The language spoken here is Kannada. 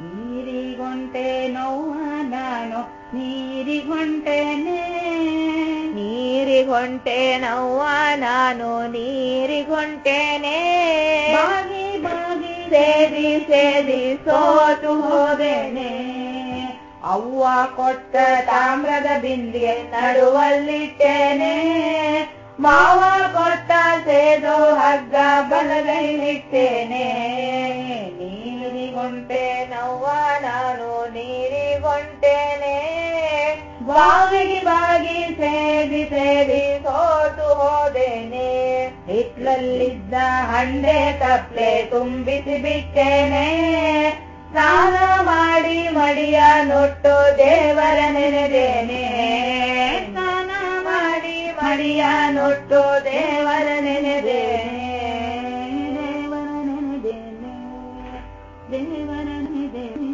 ನೀರಿಗೊಂಟೆ ನೋವ ನಾನು ನೀರಿಗೊಂಟೆನೆ. ನೀರಿಗೊಂಟೆ ನೋವ ನಾನು ನೀರಿಗೊಂಟೆನೆ. ಬಾಗಿ ಬಾಗಿ ಸೇದಿ ಸೇದಿ ಸೋತು ಹೋದೆನೆ. ಅವ್ವ ಕೊಟ್ಟ ತಾಮ್ರದ ಬಿಂದಿಗೆ ನಡುವಲ್ಲಿಟ್ಟೇನೆ. ಮಾವ ಕೊಟ್ಟ ಸೇದು ಹಗ್ಗ ಬಲಗೈಲಿಟ್ಟೇನೆ. ನೀರಿಗೊಂಟೆ ನವ್ವ ನಾನು ನೀರಿಗೊಂಟೇನೆ ಬಾವಿಗೆ ಬಾಗಿ ಸೇದಿ ಸೇದಿ ಸೋತು ಹೋದೇನೆ. ಹಿತ್ಲಲ್ಲಿದ್ದ ಹಂಡೆ ತಪ್ಲೆ ತುಂಬಿಸಿ ಬಿಟ್ಟೇನೆ. ಸ್ನಾನ ಮಾಡಿ ಮಡಿಯ ನೊಟ್ಟು ದೇವರ ನೆನೆದೇನೆ. ಸ್ನಾನ ಮಾಡಿ ಮಡಿಯ ನೊಟ್ಟು ದೇವರ ದೇವರ ನೆನೆದೇನೆ ದೇವರ ನೆನೆದೇನೆ